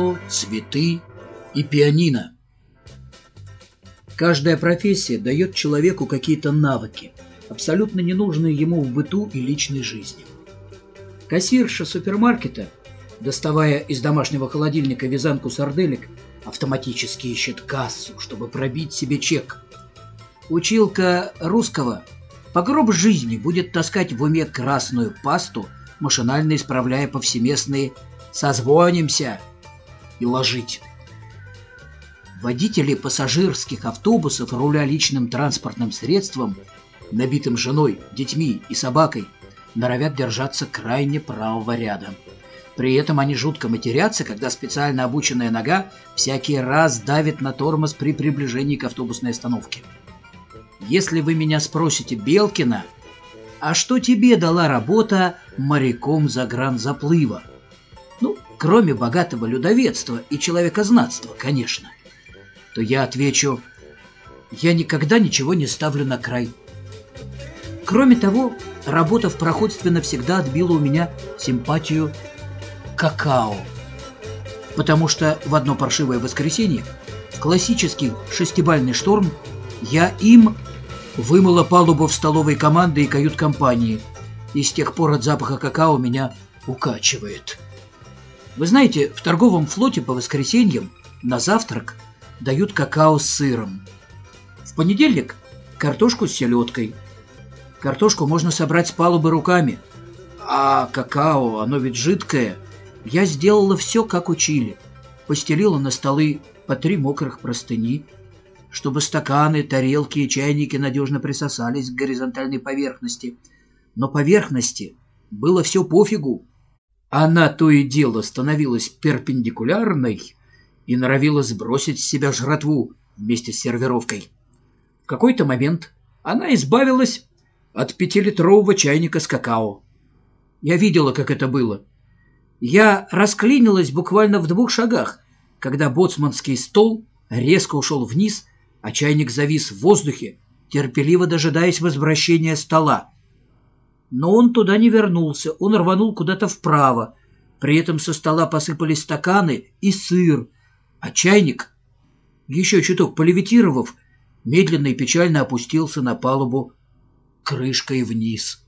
какао, цветы и пианино. Каждая профессия дает человеку какие-то навыки, абсолютно ненужные ему в быту и личной жизни. Кассирша супермаркета, доставая из домашнего холодильника вязанку сарделек, автоматически ищет кассу, чтобы пробить себе чек. Училка русского по гроб жизни будет таскать в уме красную пасту, машинально исправляя повсеместные «созвонимся» и ложить. Водители пассажирских автобусов, руля личным транспортным средством, набитым женой, детьми и собакой, норовят держаться крайне правого ряда. При этом они жутко матерятся, когда специально обученная нога всякий раз давит на тормоз при приближении к автобусной остановке. Если вы меня спросите, Белкина, а что тебе дала работа моряком загранзаплыва? Кроме богатого людоедства и человекознатства, конечно то я отвечу, я никогда ничего не ставлю на край. Кроме того, работа в проходстве навсегда отбила у меня симпатию какао. Потому что в одно паршивое воскресенье, в классический шестибальный шторм, я им вымыла палубу в столовой команды и кают-компании, и с тех пор от запаха какао меня укачивает. Вы знаете, в торговом флоте по воскресеньям на завтрак – дают какао с сыром. В понедельник – картошку с селедкой. Картошку можно собрать с палубы руками. А какао, оно ведь жидкое. Я сделала все, как учили. Постелила на столы по три мокрых простыни, чтобы стаканы, тарелки и чайники надежно присосались к горизонтальной поверхности. Но поверхности было все пофигу. Она то и дело становилась перпендикулярной, и норовила сбросить с себя жратву вместе с сервировкой. В какой-то момент она избавилась от пятилитрового чайника с какао. Я видела, как это было. Я расклинилась буквально в двух шагах, когда боцманский стол резко ушел вниз, а чайник завис в воздухе, терпеливо дожидаясь возвращения стола. Но он туда не вернулся, он рванул куда-то вправо. При этом со стола посыпались стаканы и сыр, а чайник, еще чуток полевитировав, медленно и печально опустился на палубу крышкой вниз.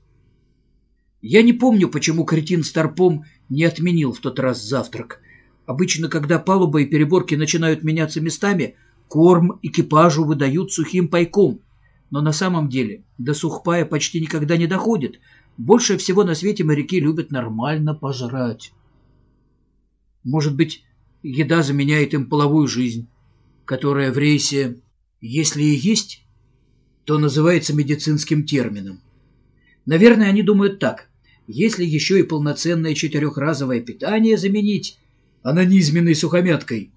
Я не помню, почему кретин Старпом не отменил в тот раз завтрак. Обычно, когда палуба и переборки начинают меняться местами, корм экипажу выдают сухим пайком. Но на самом деле до сухпая почти никогда не доходит. Больше всего на свете моряки любят нормально пожрать. Может быть, еда заменяет им половую жизнь, которая в рейсе, если и есть, то называется медицинским термином. Наверное, они думают так. Если еще и полноценное четырехразовое питание заменить анонизменной сухомяткой,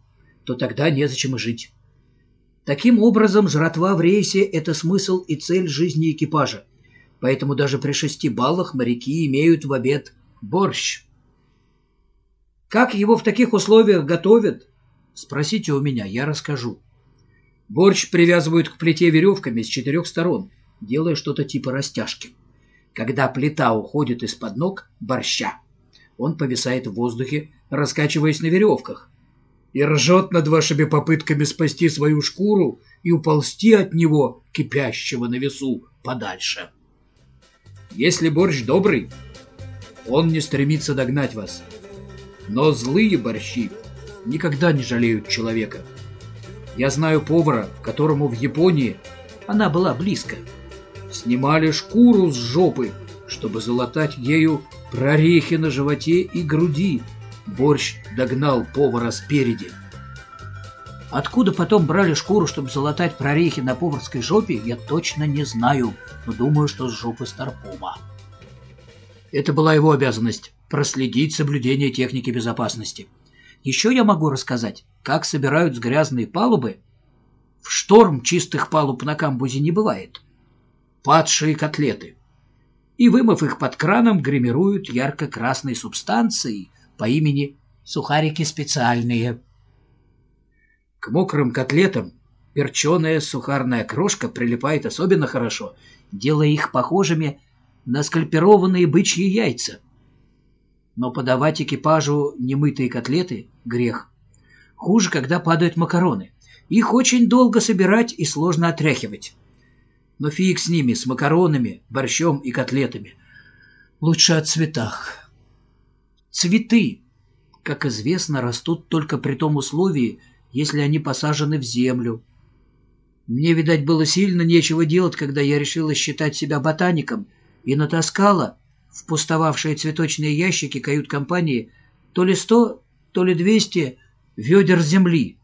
то тогда незачем и жить. Таким образом, жратва в рейсе – это смысл и цель жизни экипажа. Поэтому даже при шести баллах моряки имеют в обед борщ. Как его в таких условиях готовят? Спросите у меня, я расскажу. Борщ привязывают к плите веревками с четырех сторон, делая что-то типа растяжки. Когда плита уходит из-под ног борща, он повисает в воздухе, раскачиваясь на веревках, и ржет над вашими попытками спасти свою шкуру и уползти от него, кипящего на весу, подальше. Если борщ добрый, он не стремится догнать вас — но злые борщи никогда не жалеют человека. Я знаю повара, которому в Японии она была близко. Снимали шкуру с жопы, чтобы залатать ею прорехи на животе и груди. Борщ догнал повара спереди. Откуда потом брали шкуру, чтобы залатать прорехи на поварской жопе, я точно не знаю, но думаю, что с жопы Старпома. Это была его обязанность проследить соблюдение техники безопасности. Еще я могу рассказать, как собирают с грязной палубы. В шторм чистых палуб на камбузе не бывает. Падшие котлеты. И, вымыв их под краном, гримируют ярко-красной субстанцией по имени сухарики специальные. К мокрым котлетам перченая сухарная крошка прилипает особенно хорошо, делая их похожими на скальпированные бычьи яйца. Но подавать экипажу немытые котлеты – грех. Хуже, когда падают макароны. Их очень долго собирать и сложно отряхивать. Но фиг с ними, с макаронами, борщом и котлетами. Лучше о цветах. Цветы, как известно, растут только при том условии, если они посажены в землю. Мне, видать, было сильно нечего делать, когда я решила считать себя ботаником и натаскала в пустовавшие цветочные ящики кают-компании то ли сто, то ли двести ведер земли.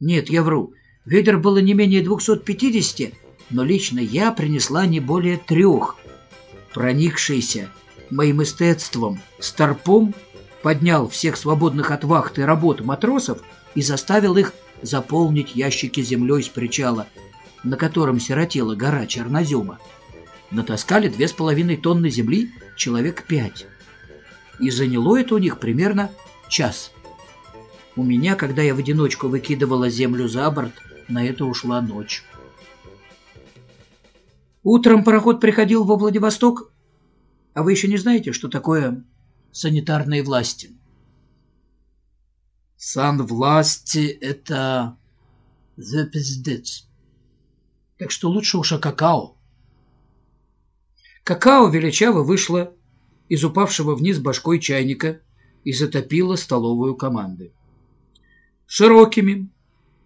Нет, я вру. Ведер было не менее 250, но лично я принесла не более трех. Проникшийся моим эстетством старпом поднял всех свободных от вахты работ матросов и заставил их заполнить ящики землей с причала, на котором сиротела гора чернозема. Натаскали две с половиной тонны земли человек пять. И заняло это у них примерно час. У меня, когда я в одиночку выкидывала землю за борт, на это ушла ночь. Утром пароход приходил во Владивосток, а вы еще не знаете, что такое санитарные власти? Сан власти — это the пиздец. Так что лучше уж о какао. Какао величаво вышло из упавшего вниз башкой чайника и затопило столовую команды. Широкими,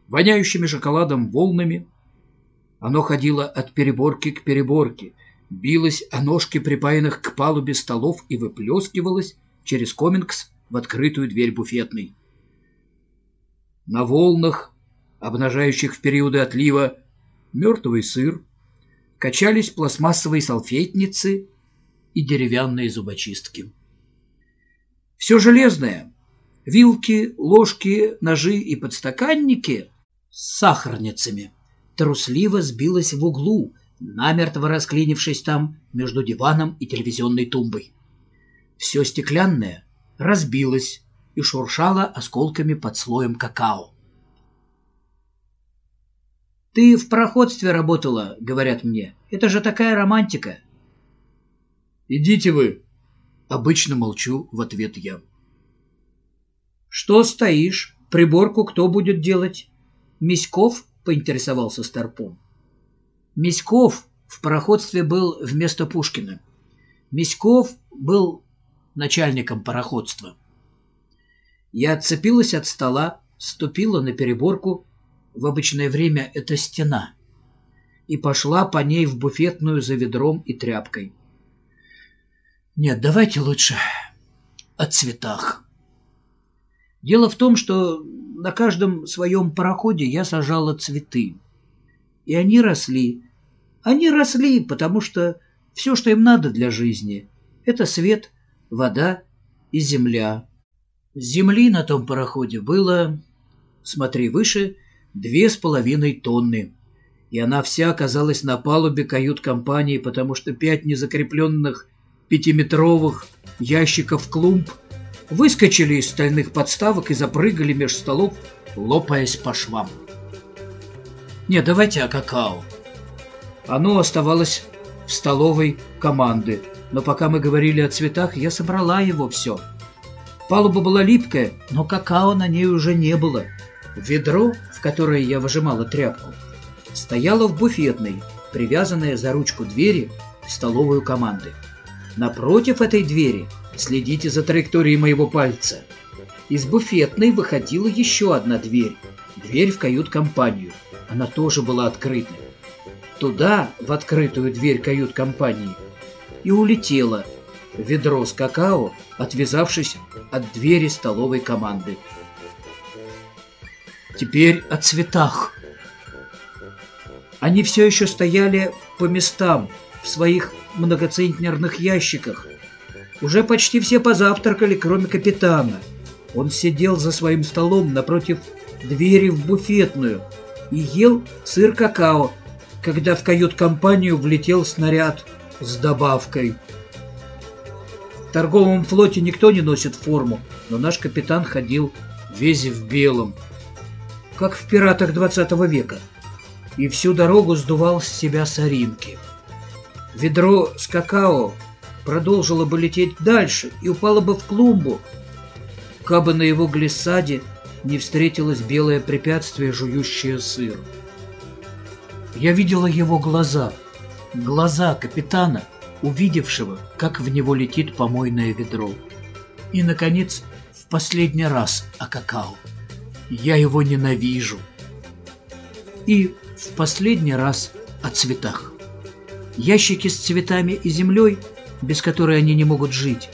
воняющими шоколадом волнами оно ходило от переборки к переборке, билось о ножки припаянных к палубе столов и выплескивалось через комингс в открытую дверь буфетной. На волнах, обнажающих в периоды отлива мертвый сыр, качались пластмассовые салфетницы и деревянные зубочистки. Все железное — вилки, ложки, ножи и подстаканники с сахарницами — трусливо сбилось в углу, намертво расклинившись там между диваном и телевизионной тумбой. Все стеклянное разбилось и шуршало осколками под слоем какао. «Ты в проходстве работала», — говорят мне. «Это же такая романтика». «Идите вы!» — обычно молчу в ответ я. «Что стоишь? Приборку кто будет делать?» «Миськов?» — поинтересовался Старпом. Миськов в пароходстве был вместо Пушкина. Миськов был начальником пароходства. Я отцепилась от стола, ступила на переборку, в обычное время это стена, и пошла по ней в буфетную за ведром и тряпкой. Нет, давайте лучше о цветах. Дело в том, что на каждом своем пароходе я сажала цветы. И они росли. Они росли, потому что все, что им надо для жизни, это свет, вода и земля. Земли на том пароходе было, смотри выше, две с половиной тонны. И она вся оказалась на палубе кают-компании, потому что пять незакрепленных пятиметровых ящиков клумб выскочили из стальных подставок и запрыгали меж столов, лопаясь по швам. Не, давайте о какао. Оно оставалось в столовой команды, но пока мы говорили о цветах, я собрала его все. Палуба была липкая, но какао на ней уже не было. Ведро, в которое я выжимала тряпку, стояло в буфетной, привязанное за ручку двери в столовую команды. Напротив этой двери следите за траекторией моего пальца. Из буфетной выходила еще одна дверь, дверь в кают-компанию. Она тоже была открыта. Туда, в открытую дверь кают-компании, и улетело ведро с какао, отвязавшись от двери столовой команды. Теперь о цветах. Они все еще стояли по местам в своих многоцентнерных ящиках. Уже почти все позавтракали, кроме капитана. Он сидел за своим столом напротив двери в буфетную и ел сыр-какао, когда в кают-компанию влетел снаряд с добавкой. В торговом флоте никто не носит форму, но наш капитан ходил весь в белом – как в «Пиратах 20 века», и всю дорогу сдувал с себя соринки. Ведро с какао продолжила бы лететь дальше и упала бы в клумбу, кабы на его глиссаде не встретилось белое препятствие, жующее сыр. Я видела его глаза, глаза капитана, увидевшего, как в него летит помойное ведро. И, наконец, в последний раз о какао. Я его ненавижу. И в последний раз о цветах. Ящики с цветами и землей, без которой они не могут жить,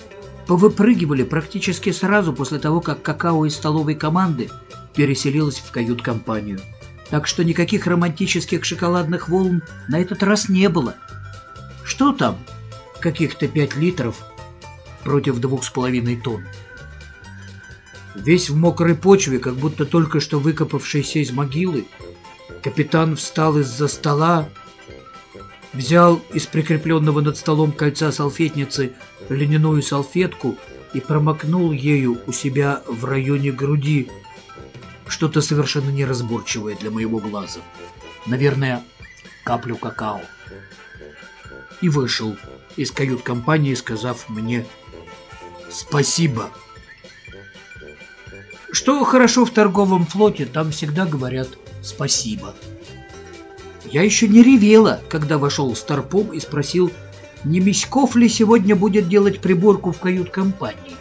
повыпрыгивали практически сразу после того, как какао из столовой команды переселилась в кают-компанию. Так что никаких романтических шоколадных волн на этот раз не было. Что там? Каких-то пять литров против двух с половиной тонн. Весь в мокрой почве, как будто только что выкопавшийся из могилы, капитан встал из-за стола, взял из прикрепленного над столом кольца салфетницы льняную салфетку и промокнул ею у себя в районе груди что-то совершенно неразборчивое для моего глаза. Наверное, каплю какао. И вышел из кают-компании, сказав мне «Спасибо». Что хорошо в торговом флоте, там всегда говорят «спасибо». Я еще не ревела, когда вошел Старпом и спросил, не Миськов ли сегодня будет делать приборку в кают-компании.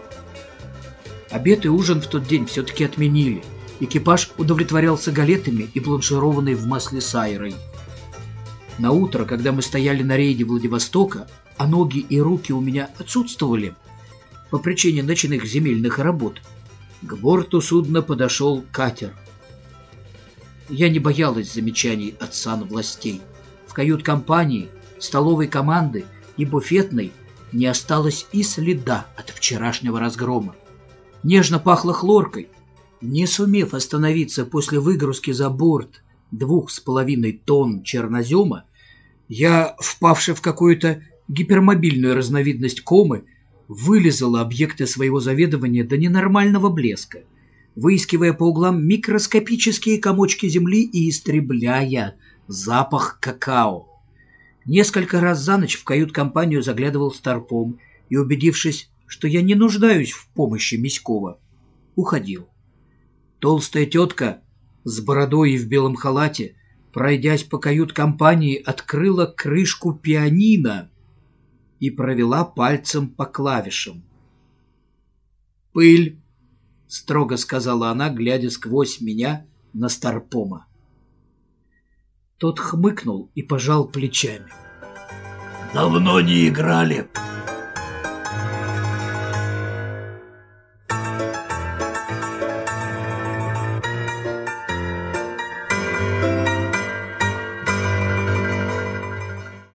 Обед и ужин в тот день все-таки отменили. Экипаж удовлетворялся галетами и бланшированной в масле сайрой. На утро, когда мы стояли на рейде Владивостока, а ноги и руки у меня отсутствовали по причине ночных земельных работ, к борту судна подошел катер – я не боялась замечаний от санвластей. В кают-компании, столовой команды и буфетной не осталось и следа от вчерашнего разгрома. Нежно пахло хлоркой. Не сумев остановиться после выгрузки за борт двух с половиной тонн чернозема, я, впавший в какую-то гипермобильную разновидность комы, вылезала объекты своего заведования до ненормального блеска — выискивая по углам микроскопические комочки земли и истребляя запах какао. Несколько раз за ночь в кают-компанию заглядывал Старпом и, убедившись, что я не нуждаюсь в помощи Миськова, уходил. Толстая тетка с бородой и в белом халате, пройдясь по кают-компании, открыла крышку пианино и провела пальцем по клавишам. Пыль — строго сказала она, глядя сквозь меня на Старпома. Тот хмыкнул и пожал плечами. «Давно не играли»,